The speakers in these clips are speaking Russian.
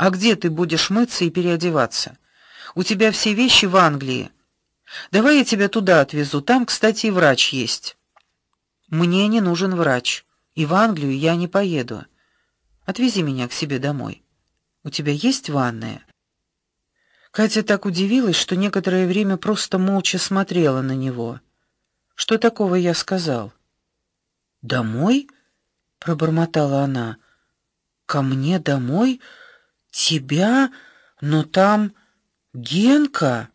А где ты будешь мыться и переодеваться? У тебя все вещи в Англии. Давай я тебя туда отвезу. Там, кстати, и врач есть. Мне не нужен врач, и в Англию я не поеду. Отвези меня к себе домой. У тебя есть ванная? Катя так удивилась, что некоторое время просто молча смотрела на него. Что такого я сказал? Домой? пробормотала она. Ко мне домой? Тебя? Но там Генка.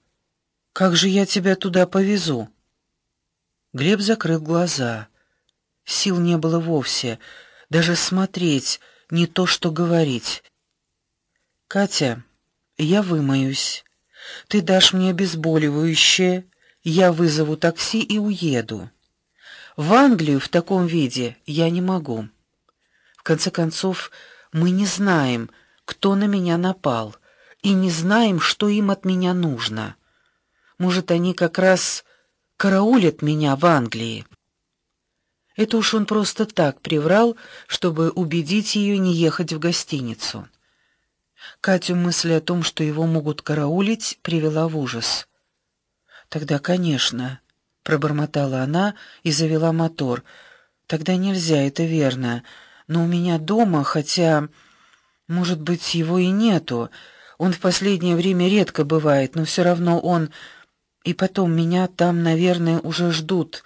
Как же я тебя туда повезу? Глеб закрыл глаза. Сил не было вовсе, даже смотреть, не то что говорить. Катя, я вымоюсь. Ты дашь мне обезболивающее, я вызову такси и уеду. В Англию в таком виде я не могу. В конце концов, мы не знаем, кто на меня напал, и не знаем, что им от меня нужно. Может, они как раз караулят меня в Англии. Это уж он просто так приврал, чтобы убедить ее не ехать в гостиницу. Катю мысль о том, что его могут караулить, привела в ужас. Тогда, конечно, пробормотала она и завела мотор. Тогда нельзя, это верно. Но у меня дома, хотя, может быть, его и нету. Он в последнее время редко бывает, но все равно он и потом меня там, наверное, уже ждут.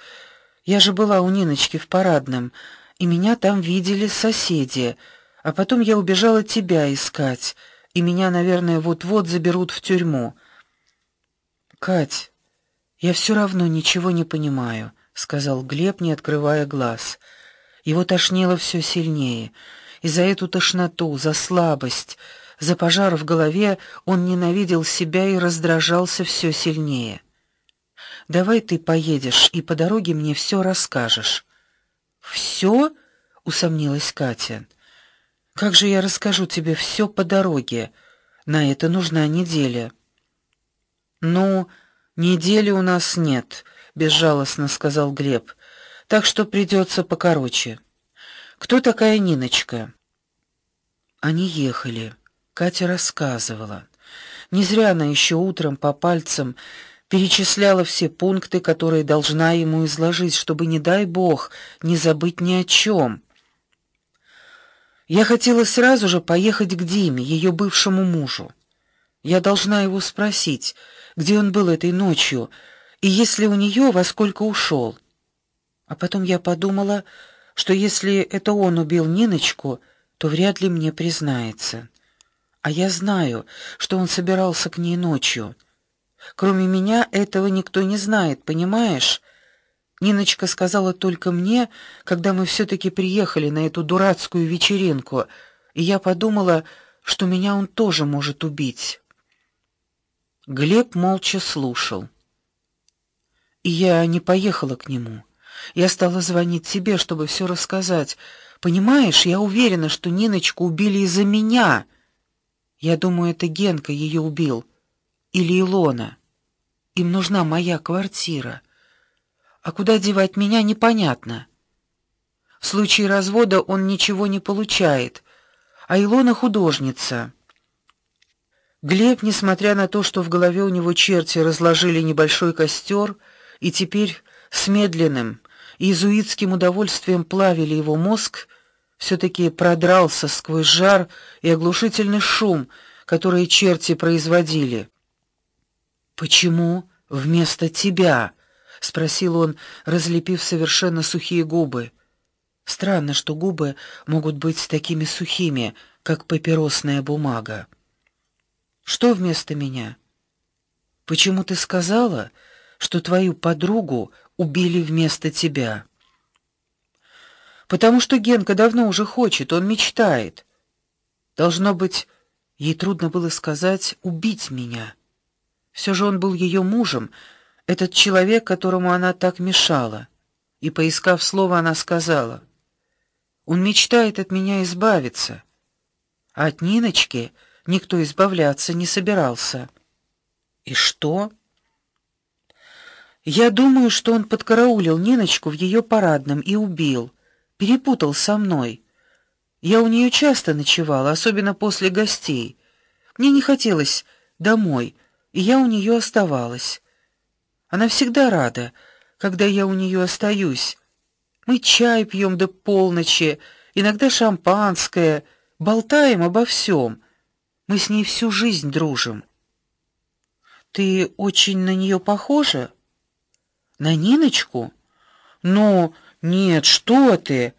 Я же была у Ниночки в парадном, и меня там видели соседи. А потом я убежала тебя искать, и меня, наверное, вот-вот заберут в тюрьму. Кать, я все равно ничего не понимаю, сказал Глеб, не открывая глаз. Его тошнило все сильнее. И за эту тошноту, за слабость, за пожар в голове он ненавидел себя и раздражался все сильнее. Давай ты поедешь и по дороге мне все расскажешь. Все? усомнилась Катя. Как же я расскажу тебе все по дороге? На это нужна неделя. Ну, недели у нас нет, безжалостно сказал Глеб. Так что придется покороче. Кто такая Ниночка? Они ехали. Катя рассказывала. Не зря она еще утром по пальцам перечисляла все пункты, которые должна ему изложить, чтобы не дай бог не забыть ни о чем. Я хотела сразу же поехать к Диме, ее бывшему мужу. Я должна его спросить, где он был этой ночью и если у нее во сколько ушел. А потом я подумала, что если это он убил Ниночку, то вряд ли мне признается. А я знаю, что он собирался к ней ночью. Кроме меня этого никто не знает, понимаешь? Ниночка сказала только мне, когда мы все таки приехали на эту дурацкую вечеринку, и я подумала, что меня он тоже может убить. Глеб молча слушал. И я не поехала к нему. Я стала звонить тебе, чтобы все рассказать. Понимаешь, я уверена, что Ниночку убили из-за меня. Я думаю, это Генка ее убил или Илона. Им нужна моя квартира. А куда девать меня непонятно. В случае развода он ничего не получает, а Илона художница. Глеб, несмотря на то, что в голове у него черти разложили небольшой костер и теперь с медленным иезуитским удовольствием плавили его мозг, все таки продрался сквозь жар и оглушительный шум, который черти производили. Почему вместо тебя? спросил он, разлепив совершенно сухие губы. Странно, что губы могут быть такими сухими, как папиросная бумага. Что вместо меня? Почему ты сказала, что твою подругу убили вместо тебя? Потому что Генка давно уже хочет, он мечтает. Должно быть, ей трудно было сказать убить меня. Все же он был ее мужем, этот человек, которому она так мешала. И поискав слово, она сказала: "Он мечтает от меня избавиться". А от Ниночки никто избавляться не собирался. И что? Я думаю, что он подкараулил Ниночку в ее парадном и убил, перепутал со мной. Я у нее часто ночевала, особенно после гостей. Мне не хотелось домой, и я у нее оставалась. Она всегда рада, когда я у нее остаюсь. Мы чай пьем до полночи, иногда шампанское, болтаем обо всем. Мы с ней всю жизнь дружим. Ты очень на нее похожа? На Ниночку? Ну, нет, что ты?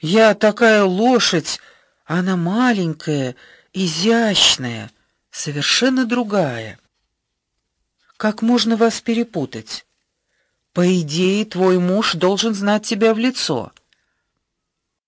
Я такая лошадь, она маленькая, изящная, совершенно другая. Как можно вас перепутать? По идее, твой муж должен знать тебя в лицо.